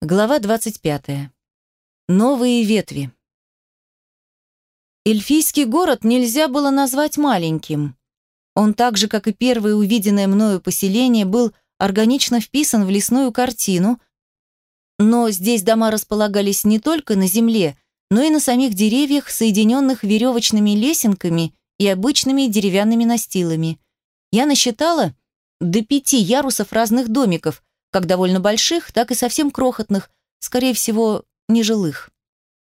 Глава 25. Новые ветви. Эльфийский город нельзя было назвать маленьким. Он так же, как и первое увиденное мною поселение, был органично вписан в лесную картину, но здесь дома располагались не только на земле, но и на самих деревьях, соединенных веревочными лесенками и обычными деревянными настилами. Я насчитала до пяти ярусов разных домиков – как довольно больших, так и совсем крохотных, скорее всего, нежилых.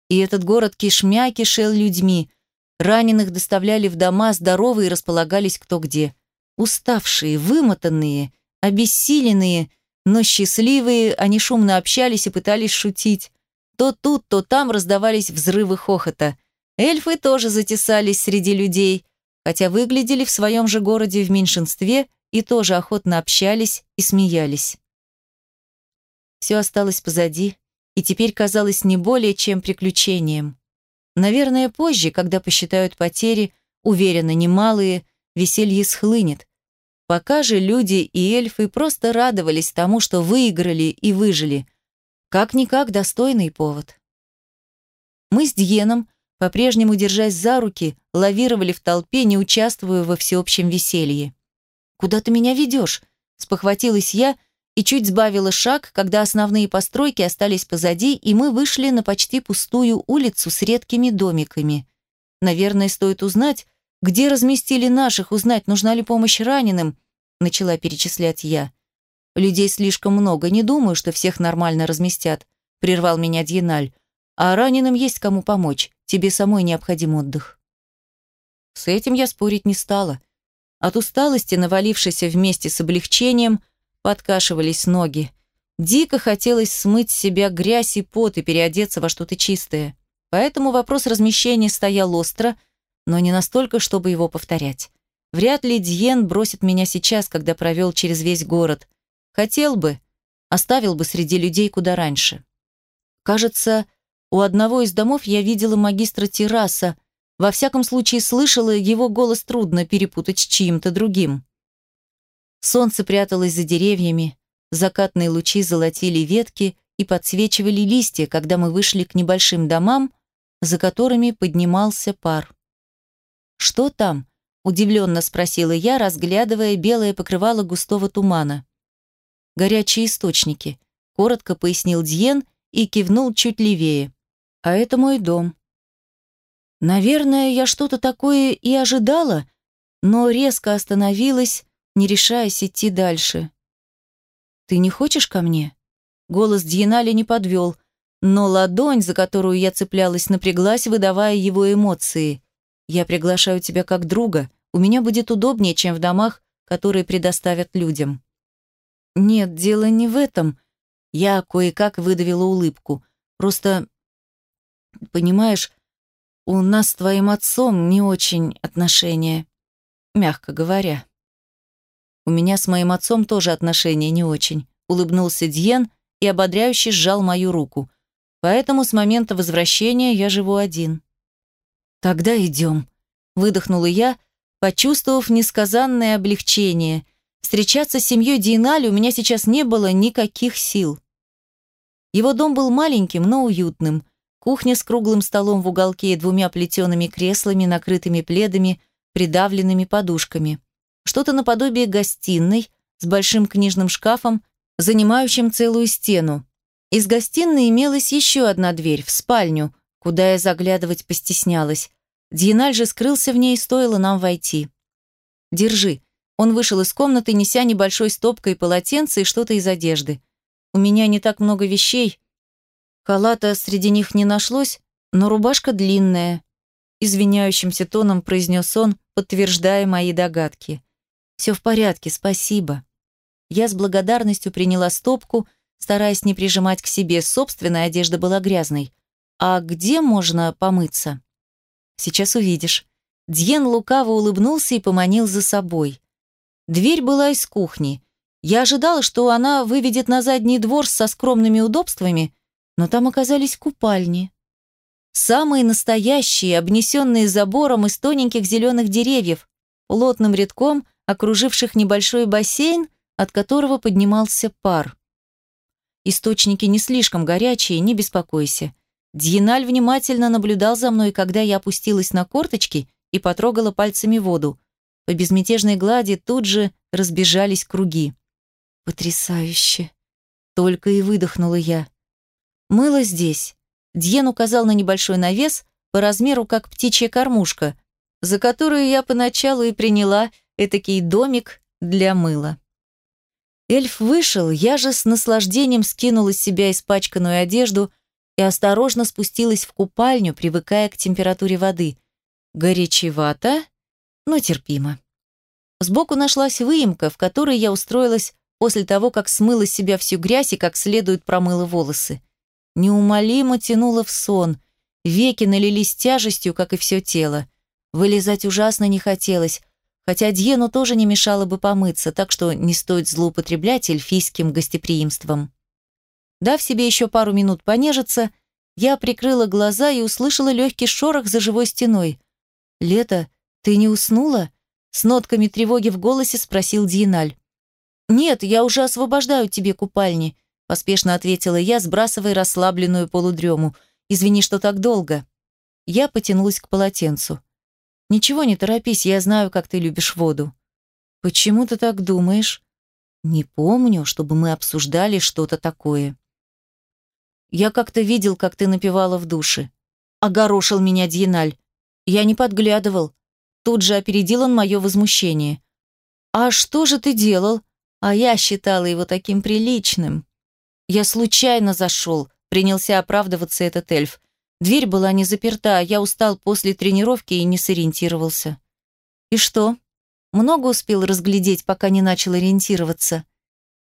И этот город кишмя кишел людьми. Раненых доставляли в дома, здоровые располагались кто где. Уставшие, вымотанные, обессиленные, но счастливые, они шумно общались и пытались шутить. То тут, то там раздавались взрывы хохота. Эльфы тоже затесались среди людей, хотя выглядели в своем же городе в меньшинстве и тоже охотно общались и смеялись. Все осталось позади, и теперь казалось не более чем приключением. Наверное, позже, когда посчитают потери, уверенно немалые, веселье схлынет. Пока же люди и эльфы просто радовались тому, что выиграли и выжили. Как-никак достойный повод. Мы с Дьеном, по-прежнему держась за руки, лавировали в толпе, не участвуя во всеобщем веселье. «Куда ты меня ведешь?» – спохватилась я – и чуть сбавила шаг, когда основные постройки остались позади, и мы вышли на почти пустую улицу с редкими домиками. Наверное, стоит узнать, где разместили наших, узнать, нужна ли помощь раненым, начала перечислять я. Людей слишком много, не думаю, что всех нормально разместят, прервал меня Дьеналь. А раненым есть кому помочь, тебе самой необходим отдых. С этим я спорить не стала. От усталости, навалившейся вместе с облегчением, Подкашивались ноги. Дико хотелось смыть с себя грязь и пот и переодеться во что-то чистое. Поэтому вопрос размещения стоял остро, но не настолько, чтобы его повторять. Вряд ли Дьен бросит меня сейчас, когда провел через весь город. Хотел бы, оставил бы среди людей куда раньше. Кажется, у одного из домов я видела магистра терраса. Во всяком случае, слышала его голос трудно перепутать с чьим-то другим. Солнце пряталось за деревьями, закатные лучи золотили ветки и подсвечивали листья, когда мы вышли к небольшим домам, за которыми поднимался пар. «Что там?» – удивленно спросила я, разглядывая белое покрывало густого тумана. «Горячие источники», – коротко пояснил Дьен и кивнул чуть левее. «А это мой дом». Наверное, я что-то такое и ожидала, но резко остановилась, не решаясь идти дальше. «Ты не хочешь ко мне?» Голос Дьенали не подвел, но ладонь, за которую я цеплялась, напряглась, выдавая его эмоции. «Я приглашаю тебя как друга. У меня будет удобнее, чем в домах, которые предоставят людям». «Нет, дело не в этом». Я кое-как выдавила улыбку. «Просто, понимаешь, у нас с твоим отцом не очень отношения, мягко говоря». У меня с моим отцом тоже отношения не очень. Улыбнулся Дьен и ободряюще сжал мою руку. Поэтому с момента возвращения я живу один. Тогда идем. Выдохнула я, почувствовав несказанное облегчение. Встречаться с семьей Диенали у меня сейчас не было никаких сил. Его дом был маленьким, но уютным. Кухня с круглым столом в уголке и двумя плетеными креслами, накрытыми пледами, придавленными подушками что-то наподобие гостиной с большим книжным шкафом, занимающим целую стену. Из гостиной имелась еще одна дверь, в спальню, куда я заглядывать постеснялась. Дьеналь же скрылся в ней, стоило нам войти. «Держи». Он вышел из комнаты, неся небольшой стопкой полотенце и что-то из одежды. «У меня не так много вещей. Халата среди них не нашлось, но рубашка длинная», извиняющимся тоном произнес он, подтверждая мои догадки. «Все в порядке, спасибо». Я с благодарностью приняла стопку, стараясь не прижимать к себе, собственная одежда была грязной. «А где можно помыться?» «Сейчас увидишь». Дьен лукаво улыбнулся и поманил за собой. Дверь была из кухни. Я ожидала, что она выведет на задний двор со скромными удобствами, но там оказались купальни. Самые настоящие, обнесенные забором из тоненьких зеленых деревьев, плотным рядком окруживших небольшой бассейн, от которого поднимался пар. Источники не слишком горячие, не беспокойся. Дьеналь внимательно наблюдал за мной, когда я опустилась на корточки и потрогала пальцами воду. По безмятежной глади тут же разбежались круги. «Потрясающе!» Только и выдохнула я. «Мыло здесь». Дьен указал на небольшой навес, по размеру как птичья кормушка, за которую я поначалу и приняла этакий домик для мыла. Эльф вышел, я же с наслаждением скинула с себя испачканную одежду и осторожно спустилась в купальню, привыкая к температуре воды. Горячевато, но терпимо. Сбоку нашлась выемка, в которой я устроилась после того, как смыла с себя всю грязь и как следует промыла волосы. Неумолимо тянула в сон, веки налились тяжестью, как и все тело. Вылезать ужасно не хотелось, хотя Дьену тоже не мешало бы помыться, так что не стоит злоупотреблять эльфийским гостеприимством. Дав себе еще пару минут понежиться, я прикрыла глаза и услышала легкий шорох за живой стеной. «Лето, ты не уснула?» С нотками тревоги в голосе спросил Диеналь. «Нет, я уже освобождаю тебе купальни», поспешно ответила я, сбрасывая расслабленную полудрему. «Извини, что так долго». Я потянулась к полотенцу. «Ничего, не торопись, я знаю, как ты любишь воду». «Почему ты так думаешь?» «Не помню, чтобы мы обсуждали что-то такое». «Я как-то видел, как ты напевала в душе». Огорошил меня Дьеналь. Я не подглядывал. Тут же опередил он мое возмущение. «А что же ты делал?» А я считала его таким приличным. Я случайно зашел, принялся оправдываться этот эльф. Дверь была не заперта, а я устал после тренировки и не сориентировался. И что? Много успел разглядеть, пока не начал ориентироваться.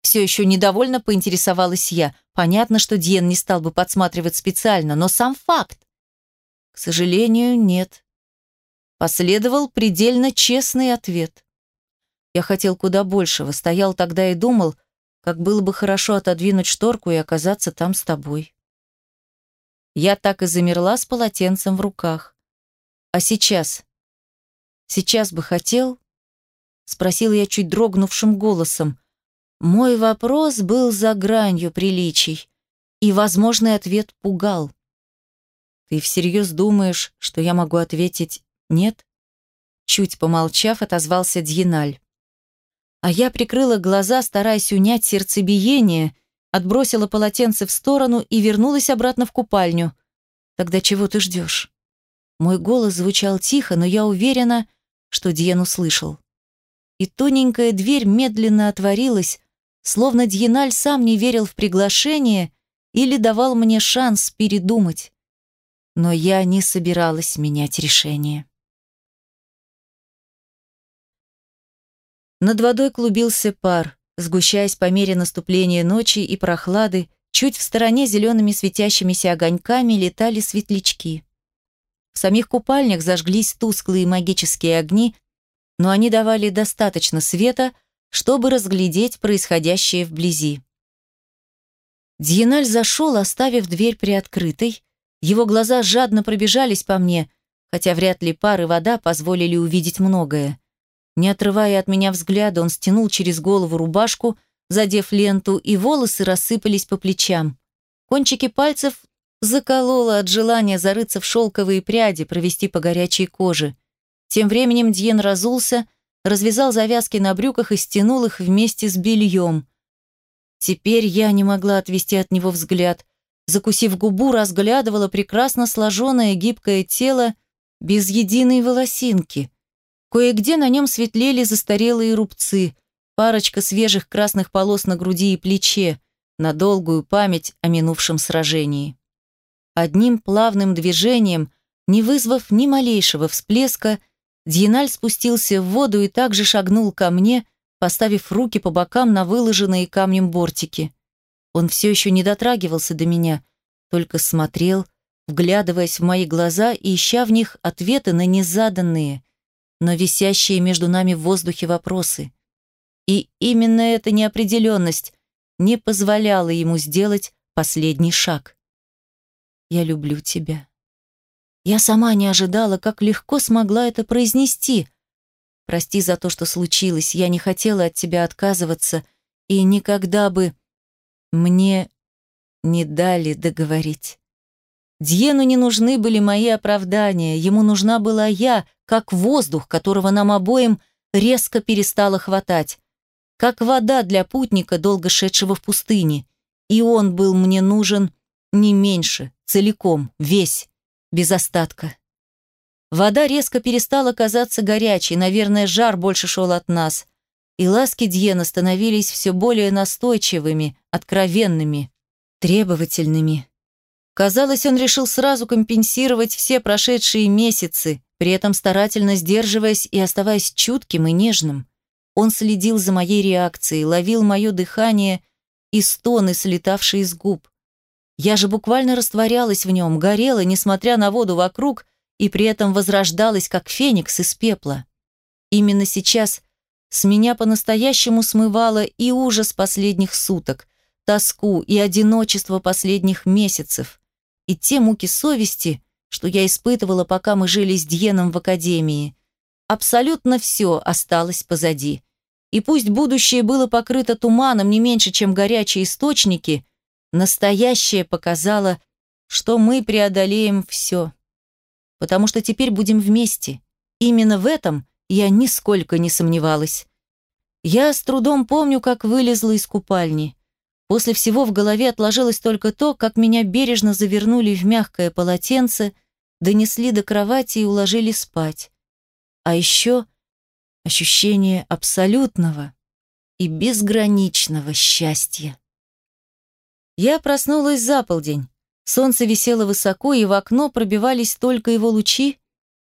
Все еще недовольно поинтересовалась я. Понятно, что Диен не стал бы подсматривать специально, но сам факт. К сожалению, нет. Последовал предельно честный ответ. Я хотел куда большего, стоял тогда и думал, как было бы хорошо отодвинуть шторку и оказаться там с тобой. Я так и замерла с полотенцем в руках. А сейчас? Сейчас бы хотел? Спросил я чуть дрогнувшим голосом. Мой вопрос был за гранью приличий, и возможный ответ пугал. Ты всерьез думаешь, что я могу ответить «нет»? Чуть помолчав, отозвался Дьеналь. А я прикрыла глаза, стараясь унять сердцебиение, отбросила полотенце в сторону и вернулась обратно в купальню. «Тогда чего ты ждешь?» Мой голос звучал тихо, но я уверена, что Диен услышал. И тоненькая дверь медленно отворилась, словно Дьеналь сам не верил в приглашение или давал мне шанс передумать. Но я не собиралась менять решение. Над водой клубился пар, сгущаясь по мере наступления ночи и прохлады, чуть в стороне зелеными светящимися огоньками летали светлячки. В самих купальнях зажглись тусклые магические огни, но они давали достаточно света, чтобы разглядеть происходящее вблизи. Дьеналь зашел, оставив дверь приоткрытой. Его глаза жадно пробежались по мне, хотя вряд ли пар вода позволили увидеть многое. Не отрывая от меня взгляда, он стянул через голову рубашку, задев ленту, и волосы рассыпались по плечам. Кончики пальцев закололо от желания зарыться в шелковые пряди, провести по горячей коже. Тем временем Дьен разулся, развязал завязки на брюках и стянул их вместе с бельем. Теперь я не могла отвести от него взгляд. Закусив губу, разглядывала прекрасно сложенное гибкое тело без единой волосинки – Кое-где на нем светлели застарелые рубцы, парочка свежих красных полос на груди и плече, на долгую память о минувшем сражении. Одним плавным движением, не вызвав ни малейшего всплеска, Дьеналь спустился в воду и также шагнул ко мне, поставив руки по бокам на выложенные камнем бортики. Он все еще не дотрагивался до меня, только смотрел, вглядываясь в мои глаза и ища в них ответы на незаданные, но висящие между нами в воздухе вопросы. И именно эта неопределенность не позволяла ему сделать последний шаг. «Я люблю тебя». Я сама не ожидала, как легко смогла это произнести. Прости за то, что случилось, я не хотела от тебя отказываться и никогда бы... Мне Не дали договорить. Дьену не нужны были мои оправдания, ему нужна была я, как воздух, которого нам обоим резко перестало хватать, как вода для путника, долго шедшего в пустыне. И он был мне нужен не меньше, целиком, весь, без остатка. Вода резко перестала казаться горячей, наверное, жар больше шел от нас, и ласки Дьена становились все более настойчивыми, откровенными, требовательными. Казалось, он решил сразу компенсировать все прошедшие месяцы, при этом старательно сдерживаясь и оставаясь чутким и нежным. Он следил за моей реакцией, ловил мое дыхание и стоны, слетавшие с губ. Я же буквально растворялась в нем, горела, несмотря на воду вокруг, и при этом возрождалась, как феникс из пепла. Именно сейчас с меня по-настоящему смывало и ужас последних суток, тоску и одиночество последних месяцев и те муки совести, что я испытывала, пока мы жили с Дьеном в академии. Абсолютно все осталось позади. И пусть будущее было покрыто туманом не меньше, чем горячие источники, настоящее показало, что мы преодолеем все. Потому что теперь будем вместе. Именно в этом я нисколько не сомневалась. Я с трудом помню, как вылезла из купальни. После всего в голове отложилось только то, как меня бережно завернули в мягкое полотенце, донесли до кровати и уложили спать. А еще ощущение абсолютного и безграничного счастья. Я проснулась за полдень. Солнце висело высоко, и в окно пробивались только его лучи,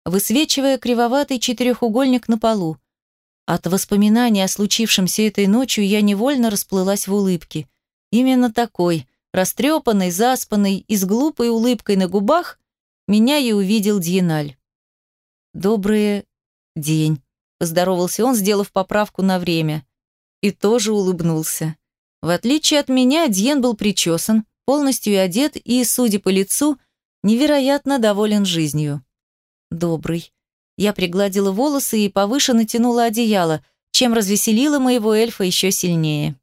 высвечивая кривоватый четырехугольник на полу. От воспоминаний о случившемся этой ночью я невольно расплылась в улыбке. Именно такой, растрепанный, заспанный и с глупой улыбкой на губах, меня и увидел Дьеналь. «Добрый день», – поздоровался он, сделав поправку на время. И тоже улыбнулся. В отличие от меня, Дьен был причесан, полностью одет и, судя по лицу, невероятно доволен жизнью. «Добрый». Я пригладила волосы и повыше натянула одеяло, чем развеселила моего эльфа еще сильнее.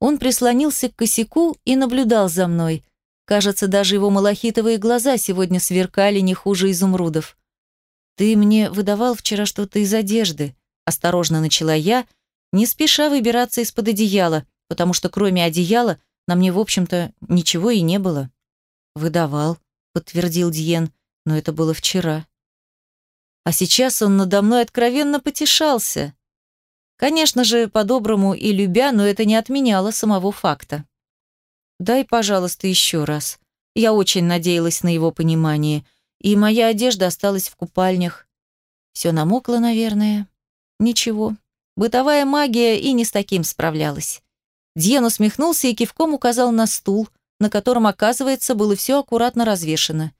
Он прислонился к косяку и наблюдал за мной. Кажется, даже его малахитовые глаза сегодня сверкали не хуже изумрудов. «Ты мне выдавал вчера что-то из одежды», – осторожно начала я, не спеша выбираться из-под одеяла, потому что кроме одеяла на мне, в общем-то, ничего и не было. «Выдавал», – подтвердил Диен, – «но это было вчера». А сейчас он надо мной откровенно потешался. Конечно же, по-доброму и любя, но это не отменяло самого факта. «Дай, пожалуйста, еще раз». Я очень надеялась на его понимание, и моя одежда осталась в купальнях. Все намокло, наверное. Ничего. Бытовая магия и не с таким справлялась. Дьен усмехнулся и кивком указал на стул, на котором, оказывается, было все аккуратно развешено.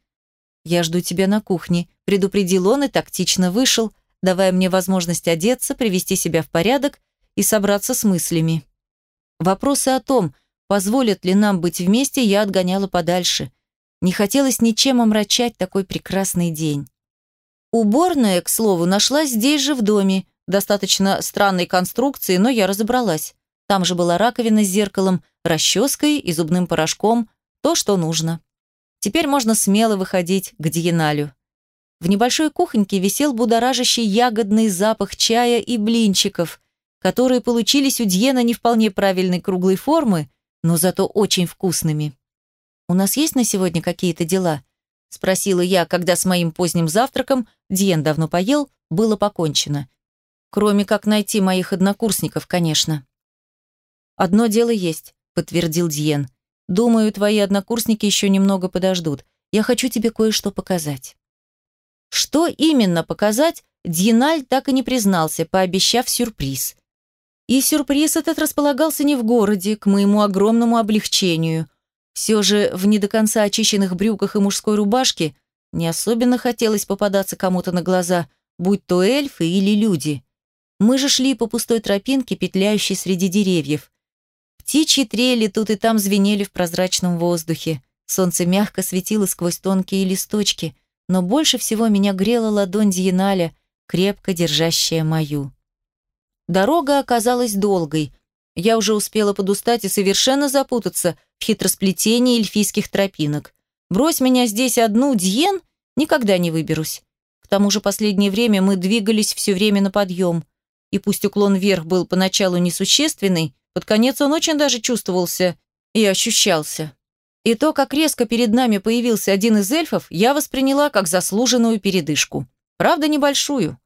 «Я жду тебя на кухне», — предупредил он и тактично вышел, давая мне возможность одеться, привести себя в порядок и собраться с мыслями. Вопросы о том, позволят ли нам быть вместе, я отгоняла подальше. Не хотелось ничем омрачать такой прекрасный день. Уборная, к слову, нашлась здесь же в доме, достаточно странной конструкции, но я разобралась. Там же была раковина с зеркалом, расческой и зубным порошком, то, что нужно. Теперь можно смело выходить к Диеналю. В небольшой кухоньке висел будоражащий ягодный запах чая и блинчиков, которые получились у Дьена не вполне правильной круглой формы, но зато очень вкусными. «У нас есть на сегодня какие-то дела?» – спросила я, когда с моим поздним завтраком Дьен давно поел, было покончено. Кроме как найти моих однокурсников, конечно. «Одно дело есть», – подтвердил Дьен. «Думаю, твои однокурсники еще немного подождут. Я хочу тебе кое-что показать». Что именно показать, Дьеналь так и не признался, пообещав сюрприз. И сюрприз этот располагался не в городе, к моему огромному облегчению. Все же в не до конца очищенных брюках и мужской рубашке не особенно хотелось попадаться кому-то на глаза, будь то эльфы или люди. Мы же шли по пустой тропинке, петляющей среди деревьев. Птичьи трели тут и там звенели в прозрачном воздухе. Солнце мягко светило сквозь тонкие листочки – но больше всего меня грела ладонь Дьеналя, крепко держащая мою. Дорога оказалась долгой. Я уже успела подустать и совершенно запутаться в хитросплетении эльфийских тропинок. Брось меня здесь одну, Дьен, никогда не выберусь. К тому же последнее время мы двигались все время на подъем. И пусть уклон вверх был поначалу несущественный, под конец он очень даже чувствовался и ощущался. И то, как резко перед нами появился один из эльфов, я восприняла как заслуженную передышку. Правда, небольшую.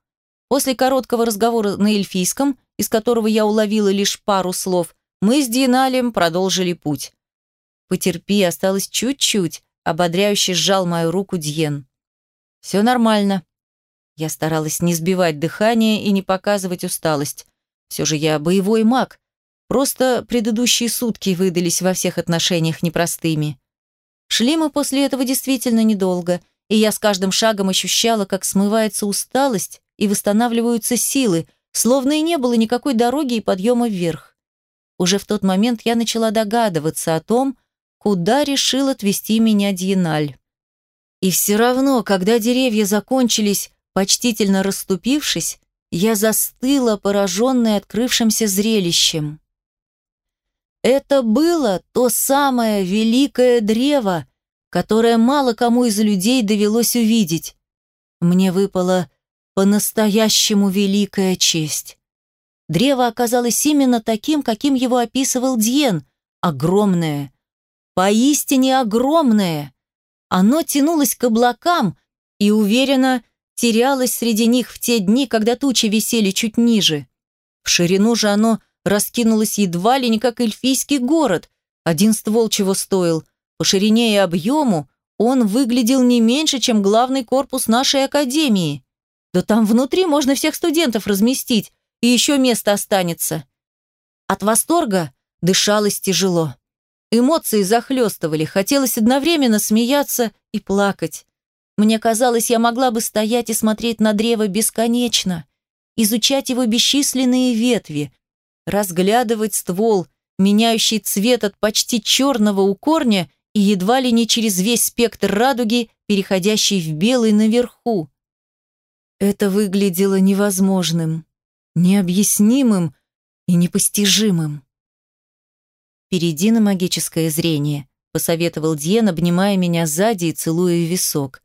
После короткого разговора на эльфийском, из которого я уловила лишь пару слов, мы с Диналем продолжили путь. «Потерпи, осталось чуть-чуть», — ободряюще сжал мою руку Дьен. «Все нормально». Я старалась не сбивать дыхание и не показывать усталость. Все же я боевой маг, Просто предыдущие сутки выдались во всех отношениях непростыми. Шли мы после этого действительно недолго, и я с каждым шагом ощущала, как смывается усталость и восстанавливаются силы, словно и не было никакой дороги и подъема вверх. Уже в тот момент я начала догадываться о том, куда решил отвезти меня Дьеналь. И все равно, когда деревья закончились, почтительно расступившись, я застыла, пораженная открывшимся зрелищем. Это было то самое великое древо, которое мало кому из людей довелось увидеть. Мне выпала по-настоящему великая честь. Древо оказалось именно таким, каким его описывал Дьен, огромное, поистине огромное. Оно тянулось к облакам и, уверенно, терялось среди них в те дни, когда тучи висели чуть ниже. В ширину же оно – раскинулась едва ли не как эльфийский город. Один ствол чего стоил. По ширине и объему он выглядел не меньше, чем главный корпус нашей академии. Да там внутри можно всех студентов разместить, и еще место останется. От восторга дышалось тяжело. Эмоции захлестывали, хотелось одновременно смеяться и плакать. Мне казалось, я могла бы стоять и смотреть на древо бесконечно, изучать его бесчисленные ветви, разглядывать ствол, меняющий цвет от почти черного у корня и едва ли не через весь спектр радуги, переходящий в белый наверху. Это выглядело невозможным, необъяснимым и непостижимым. «Перейди на магическое зрение», — посоветовал Дьен, обнимая меня сзади и целуя висок.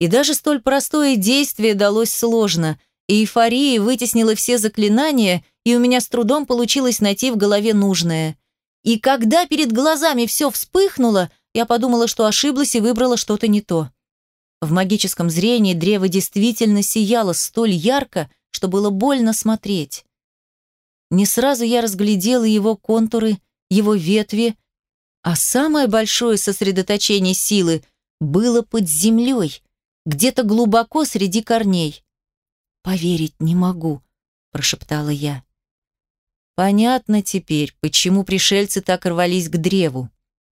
И даже столь простое действие далось сложно, и эйфория вытеснила все заклинания, и у меня с трудом получилось найти в голове нужное. И когда перед глазами все вспыхнуло, я подумала, что ошиблась и выбрала что-то не то. В магическом зрении древо действительно сияло столь ярко, что было больно смотреть. Не сразу я разглядела его контуры, его ветви, а самое большое сосредоточение силы было под землей, где-то глубоко среди корней. «Поверить не могу», – прошептала я. Понятно теперь, почему пришельцы так рвались к древу.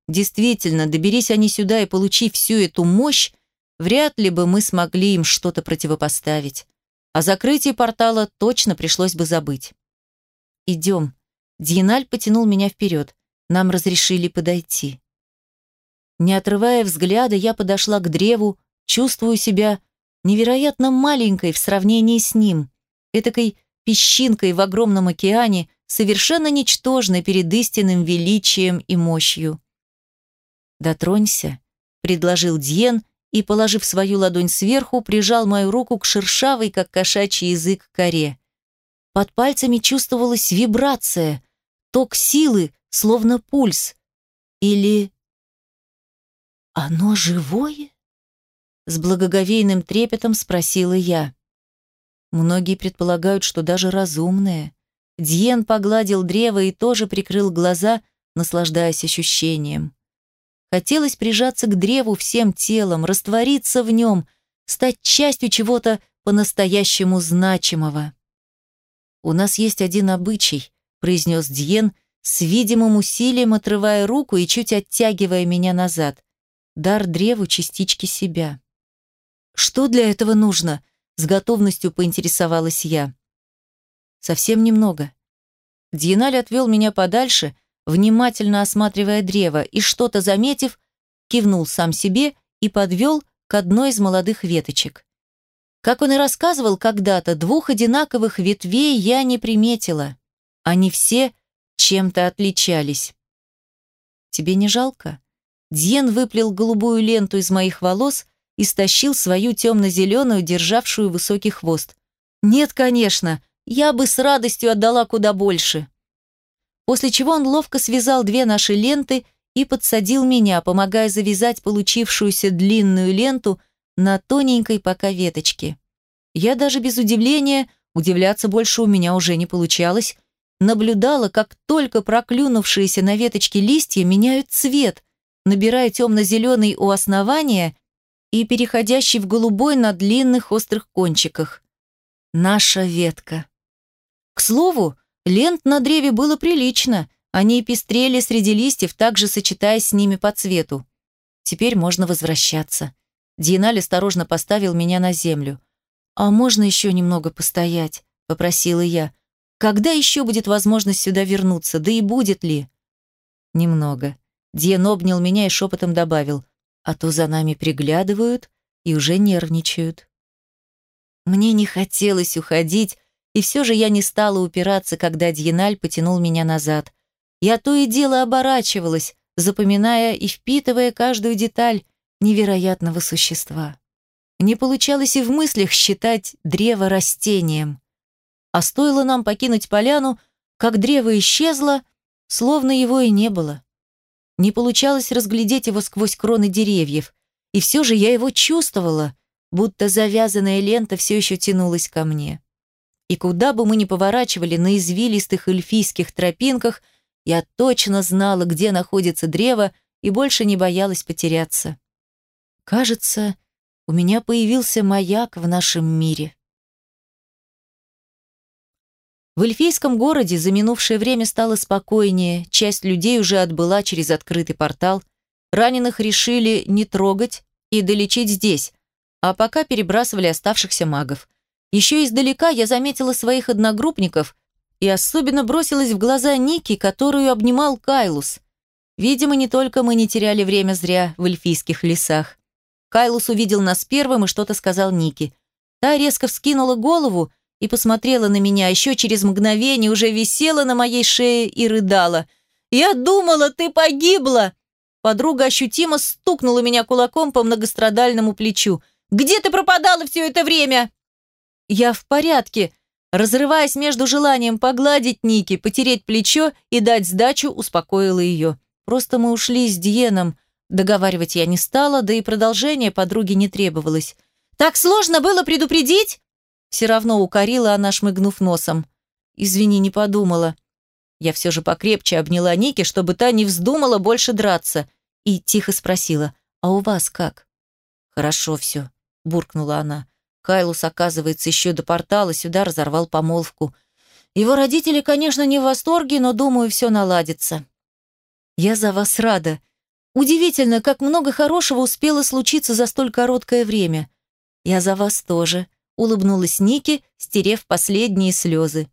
Действительно, доберись они сюда и получи всю эту мощь, вряд ли бы мы смогли им что-то противопоставить. О закрытии портала точно пришлось бы забыть. «Идем». Дьеналь потянул меня вперед. Нам разрешили подойти. Не отрывая взгляда, я подошла к древу, чувствую себя невероятно маленькой в сравнении с ним, этакой песчинкой в огромном океане, совершенно ничтожны перед истинным величием и мощью. «Дотронься», — предложил Дьен и, положив свою ладонь сверху, прижал мою руку к шершавой, как кошачий язык, коре. Под пальцами чувствовалась вибрация, ток силы, словно пульс. Или... «Оно живое?» С благоговейным трепетом спросила я. Многие предполагают, что даже разумное. Дьен погладил древо и тоже прикрыл глаза, наслаждаясь ощущением. Хотелось прижаться к древу всем телом, раствориться в нем, стать частью чего-то по-настоящему значимого. «У нас есть один обычай», — произнес Дьен, с видимым усилием отрывая руку и чуть оттягивая меня назад. Дар древу частички себя. «Что для этого нужно?» — с готовностью поинтересовалась я. Совсем немного. Дьеналь отвел меня подальше, внимательно осматривая древо, и что-то заметив, кивнул сам себе и подвел к одной из молодых веточек. Как он и рассказывал когда-то, двух одинаковых ветвей я не приметила. Они все чем-то отличались. тебе не жалко?» Дьен выплел голубую ленту из моих волос и стащил свою темно-зеленую, державшую высокий хвост. «Нет, конечно, я бы с радостью отдала куда больше». После чего он ловко связал две наши ленты и подсадил меня, помогая завязать получившуюся длинную ленту на тоненькой пока веточке. Я даже без удивления, удивляться больше у меня уже не получалось, наблюдала, как только проклюнувшиеся на веточке листья меняют цвет, набирая темно-зеленый у основания и переходящий в голубой на длинных острых кончиках. Наша ветка. К слову, лент на древе было прилично, они пестрели среди листьев, также сочетаясь с ними по цвету. Теперь можно возвращаться. Диеналь осторожно поставил меня на землю. «А можно еще немного постоять?» – попросила я. «Когда еще будет возможность сюда вернуться? Да и будет ли?» «Немного». Диен обнял меня и шепотом добавил. «А то за нами приглядывают и уже нервничают». Мне не хотелось уходить, и все же я не стала упираться, когда Дьеналь потянул меня назад. Я то и дело оборачивалась, запоминая и впитывая каждую деталь невероятного существа. Не получалось и в мыслях считать древо растением. А стоило нам покинуть поляну, как древо исчезло, словно его и не было. Не получалось разглядеть его сквозь кроны деревьев, и все же я его чувствовала, будто завязанная лента все еще тянулась ко мне. И куда бы мы ни поворачивали на извилистых эльфийских тропинках – я точно знала, где находится древо, и больше не боялась потеряться. Кажется, у меня появился маяк в нашем мире. В эльфийском городе за минувшее время стало спокойнее, часть людей уже отбыла через открытый портал, раненых решили не трогать и долечить здесь, а пока перебрасывали оставшихся магов. Еще издалека я заметила своих одногруппников, и особенно бросилась в глаза Ники, которую обнимал Кайлус. Видимо, не только мы не теряли время зря в эльфийских лесах. Кайлус увидел нас первым и что-то сказал Ники. Та резко вскинула голову и посмотрела на меня, еще через мгновение уже висела на моей шее и рыдала. «Я думала, ты погибла!» Подруга ощутимо стукнула меня кулаком по многострадальному плечу. «Где ты пропадала все это время?» «Я в порядке», Разрываясь между желанием погладить Ники, потереть плечо и дать сдачу, успокоила ее. Просто мы ушли с Диеном. Договаривать я не стала, да и продолжение подруги не требовалось. «Так сложно было предупредить?» Все равно укорила она, шмыгнув носом. «Извини, не подумала». Я все же покрепче обняла Ники, чтобы та не вздумала больше драться, и тихо спросила, «А у вас как?» «Хорошо все», — буркнула она. Кайлус, оказывается, еще до портала сюда разорвал помолвку. Его родители, конечно, не в восторге, но, думаю, все наладится. Я за вас рада. Удивительно, как много хорошего успело случиться за столь короткое время. Я за вас тоже, улыбнулась Ники, стерев последние слезы.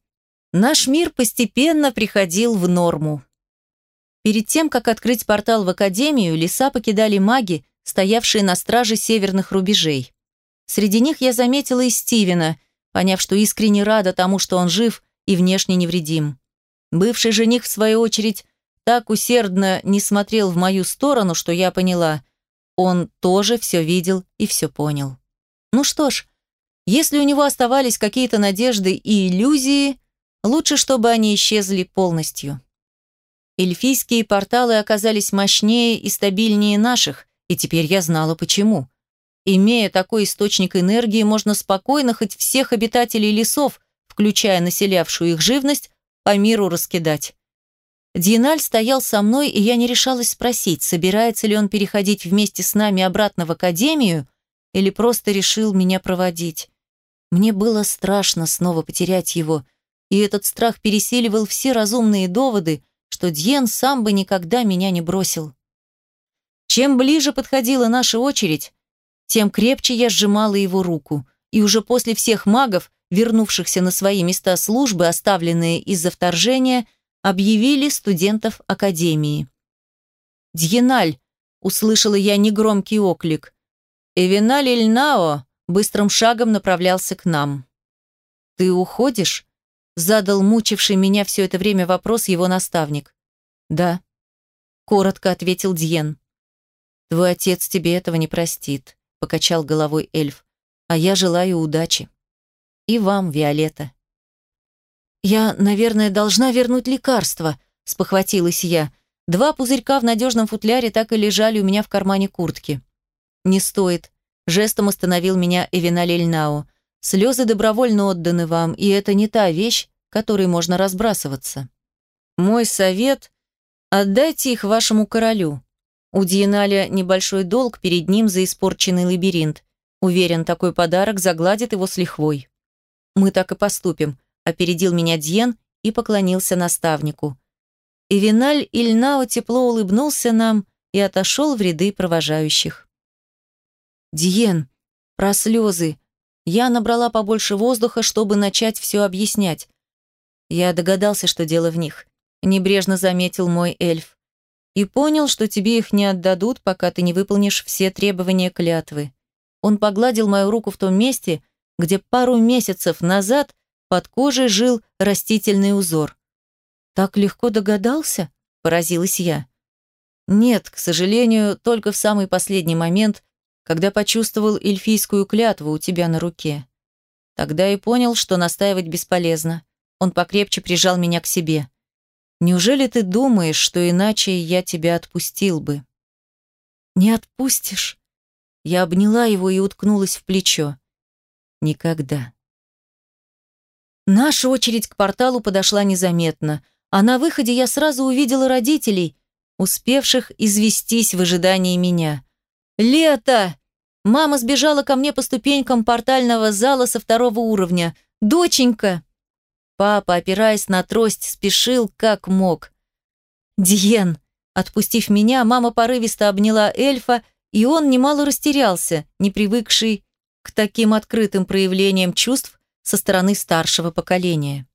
Наш мир постепенно приходил в норму. Перед тем, как открыть портал в Академию, леса покидали маги, стоявшие на страже северных рубежей. Среди них я заметила и Стивена, поняв, что искренне рада тому, что он жив и внешне невредим. Бывший жених, в свою очередь, так усердно не смотрел в мою сторону, что я поняла, он тоже все видел и все понял. Ну что ж, если у него оставались какие-то надежды и иллюзии, лучше, чтобы они исчезли полностью. Эльфийские порталы оказались мощнее и стабильнее наших, и теперь я знала почему. Имея такой источник энергии, можно спокойно хоть всех обитателей лесов, включая населявшую их живность, по миру раскидать. Диналь стоял со мной, и я не решалась спросить, собирается ли он переходить вместе с нами обратно в академию или просто решил меня проводить. Мне было страшно снова потерять его, и этот страх пересиливал все разумные доводы, что Дьен сам бы никогда меня не бросил. Чем ближе подходила наша очередь, тем крепче я сжимала его руку, и уже после всех магов, вернувшихся на свои места службы, оставленные из-за вторжения, объявили студентов академии. «Дьеналь!» – услышала я негромкий оклик. «Эвеналь Ильнао!» быстрым шагом направлялся к нам. «Ты уходишь?» – задал мучивший меня все это время вопрос его наставник. «Да». коротко ответил Дьен. Твой отец тебе этого не простит, покачал головой эльф. А я желаю удачи. И вам, Виолетта. Я, наверное, должна вернуть лекарство, спохватилась я. Два пузырька в надежном футляре так и лежали у меня в кармане куртки. Не стоит. Жестом остановил меня Эвиналь Эльнау. Слезы добровольно отданы вам, и это не та вещь, которой можно разбрасываться. Мой совет – отдайте их вашему королю. У Диеналя небольшой долг перед ним за испорченный лабиринт. Уверен, такой подарок загладит его с лихвой. Мы так и поступим, опередил меня Дьен и поклонился наставнику. Ивиналь Ильнао тепло улыбнулся нам и отошел в ряды провожающих. «Диен, про слезы. Я набрала побольше воздуха, чтобы начать все объяснять. Я догадался, что дело в них. Небрежно заметил мой эльф. И понял, что тебе их не отдадут, пока ты не выполнишь все требования клятвы. Он погладил мою руку в том месте, где пару месяцев назад под кожей жил растительный узор. «Так легко догадался?» – поразилась я. «Нет, к сожалению, только в самый последний момент, когда почувствовал эльфийскую клятву у тебя на руке. Тогда и понял, что настаивать бесполезно. Он покрепче прижал меня к себе. «Неужели ты думаешь, что иначе я тебя отпустил бы?» «Не отпустишь?» Я обняла его и уткнулась в плечо. «Никогда». Наша очередь к порталу подошла незаметно – а на выходе я сразу увидела родителей, успевших известись в ожидании меня. «Лето!» Мама сбежала ко мне по ступенькам портального зала со второго уровня. «Доченька!» Папа, опираясь на трость, спешил как мог. «Диен!» Отпустив меня, мама порывисто обняла эльфа, и он немало растерялся, не привыкший к таким открытым проявлениям чувств со стороны старшего поколения.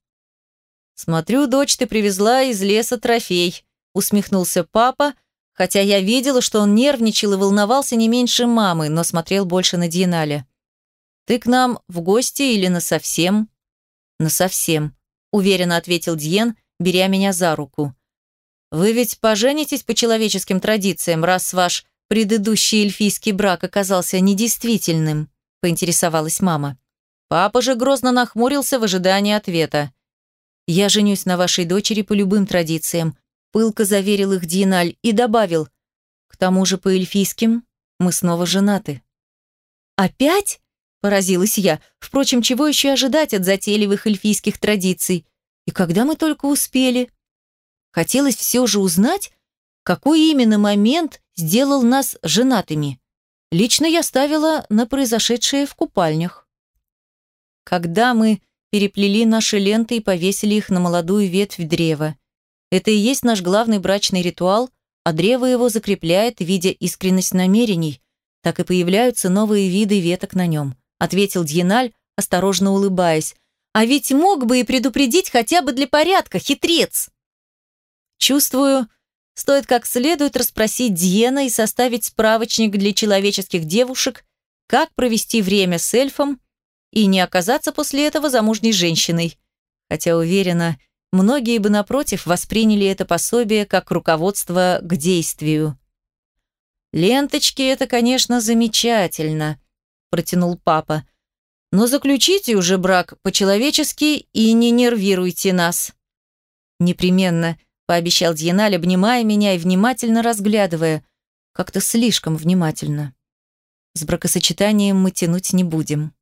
«Смотрю, дочь, ты привезла из леса трофей», — усмехнулся папа, хотя я видела, что он нервничал и волновался не меньше мамы, но смотрел больше на Диенале. «Ты к нам в гости или насовсем?» «Насовсем», — уверенно ответил Диен, беря меня за руку. «Вы ведь поженитесь по человеческим традициям, раз ваш предыдущий эльфийский брак оказался недействительным», — поинтересовалась мама. Папа же грозно нахмурился в ожидании ответа. «Я женюсь на вашей дочери по любым традициям», пылко заверил их Диналь и добавил, «К тому же по эльфийским мы снова женаты». «Опять?» – поразилась я. Впрочем, чего еще ожидать от затейливых эльфийских традиций? И когда мы только успели? Хотелось все же узнать, какой именно момент сделал нас женатыми. Лично я ставила на произошедшее в купальнях. Когда мы переплели наши ленты и повесили их на молодую ветвь древа. Это и есть наш главный брачный ритуал, а древо его закрепляет, видя искренность намерений. Так и появляются новые виды веток на нем», ответил Дьеналь, осторожно улыбаясь. «А ведь мог бы и предупредить хотя бы для порядка, хитрец!» «Чувствую, стоит как следует расспросить Дьена и составить справочник для человеческих девушек, как провести время с эльфом, и не оказаться после этого замужней женщиной. Хотя, уверена, многие бы, напротив, восприняли это пособие как руководство к действию. «Ленточки – это, конечно, замечательно», – протянул папа. «Но заключите уже брак по-человечески и не нервируйте нас». «Непременно», – пообещал Дьеналь, обнимая меня и внимательно разглядывая. Как-то слишком внимательно. «С бракосочетанием мы тянуть не будем».